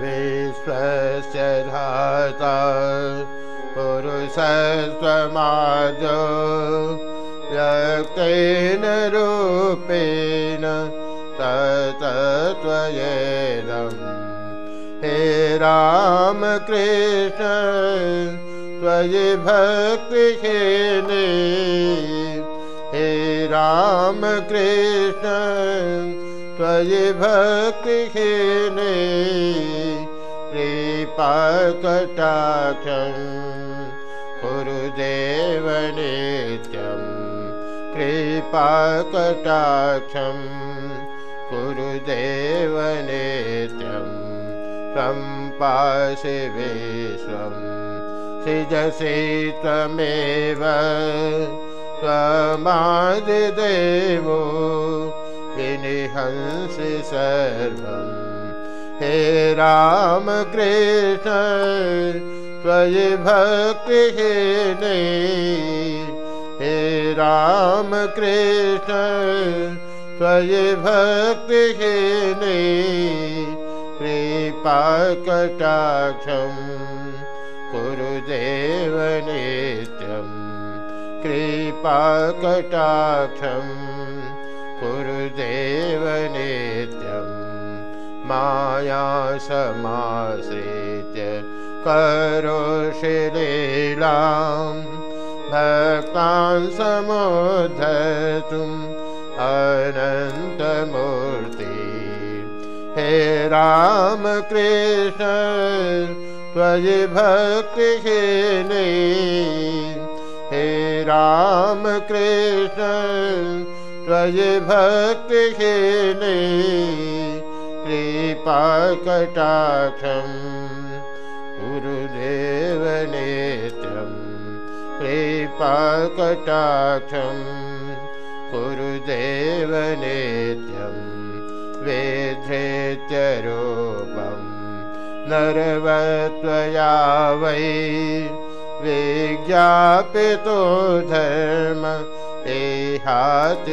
विश्वस्य धाता पुरुषस्त्वमाज व्यक्तेन रूपेण तत्त्वयेदम् हे रामकृष्ण त्वयि भक्तिहीने हे रामकृष्ण त्वयि भक्तिहीने कृपाकटाक्षं कुरुदेवनित्यं कृपाकटाक्षं कुरुदेवनित्यं सम्पासि विश्वं सिजसि त्वमेव त्वमादिदेवो विनिहंसि सर्वम् हे रामकृष्ण त्वयि भक्तिहीने हे रामकृष्ण त्वयि भक्तिहीने कृपाकटाक्षं कुरुदेवनित्यं कृपाकटाक्षं कुरुदेवनित्यम् माया समाश्रित्य करोशिलीलां भक्तान् समुद्धतुम् अनन्तमूर्ति। हे राम रामकृष्ण, त्वयि भक्तिहीने। हे रामकृष्ण, त्वयि भक्तिहीने। कृपाकटाक्षं गुरुदेवनेत्रं कृपाकटाक्षं गुरुदेवनेत्यं वेधृत्यरूपं नरवत्वया वै विज्ञापितो धर्म एहातिगुह्य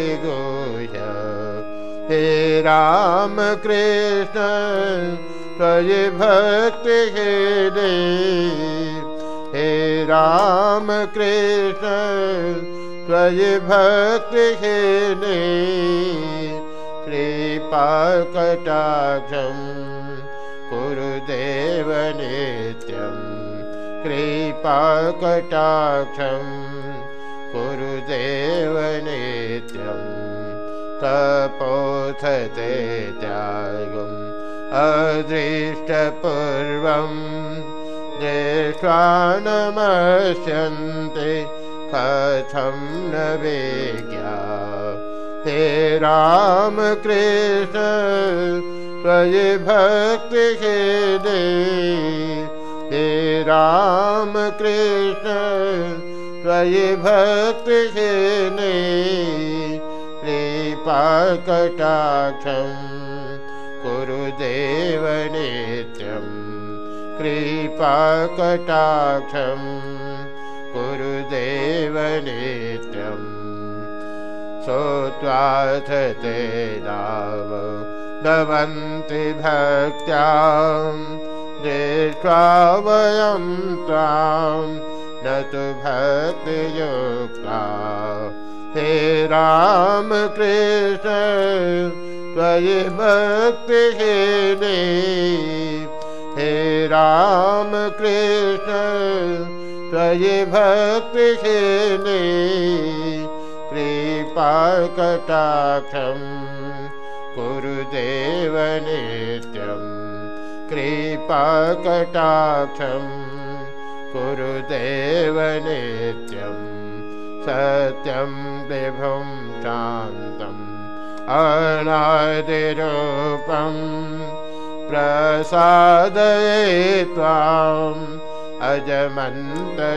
हे राम कृष्ण त्वयि भक्तिहीने हे राम कृष्ण त्वयि भक्तिहीने कृपाकटाक्षं कुरुदेवनित्यं कृपाकटाक्षं कुरुदेवनित्यम् तपोथते त्यागम् अदृष्टपूर्वं दृष्ट्वा नमस्यन्ते कथं न वेज्ञा हे रामकृष्ण त्वयि भक्तिहेदे हे रामकृष्ण त्वयि भक्तिहेने कुरुदेवनित्यं कृपाकटाक्षं कुरुदेवनित्यं सोत्वाथ ते नाम भवन्ति भक्त्यां दृष्ट्वा वयं त्वां न तु भक्तियुक्ता हे राम कृष्ण त्वयि भक्तिहीने। हे राम कृष्ण त्वयि भक्तिहीने। कृपाकटाक्षं कुरुदेवनित्यं कृपाकटाक्षं कुरुदेवनित्यम् सत्यं विभुं शान्तम् अनादिरूपं प्रसादये त्वाम् अजमन्तशून्यं।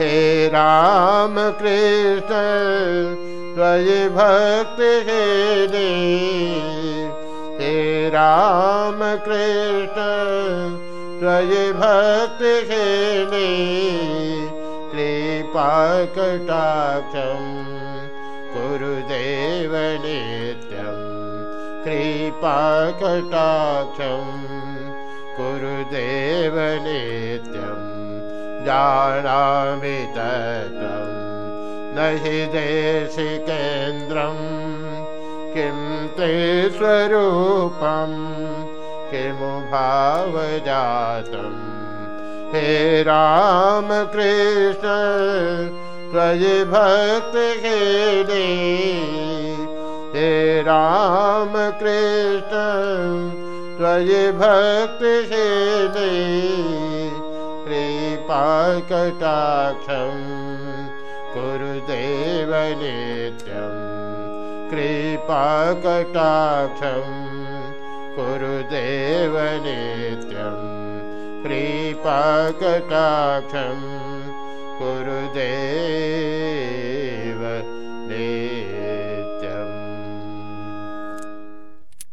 हे रामकृष्ण त्वयि भक्तिहेदे हे रामकृष्ण त्वयि भक्तिहेदे कृपाकटाक्षं कुरुदेवनित्यं कृपाकटाक्षं कुरुदेव नित्यं जानामि तत्रं न हि देशिकेन्द्रं किं ते स्वरूपं किमु भावजातम् हे रामकृष्ण त्वयि भक्तिहेने हे रामकृष्ण त्वयि भक्तिहेने कृपाकटाक्षं कुरुदेव नित्यं। कृपाकटाक्षं कुरुदेव नित्यम् ीपाककाथं कुरुदे।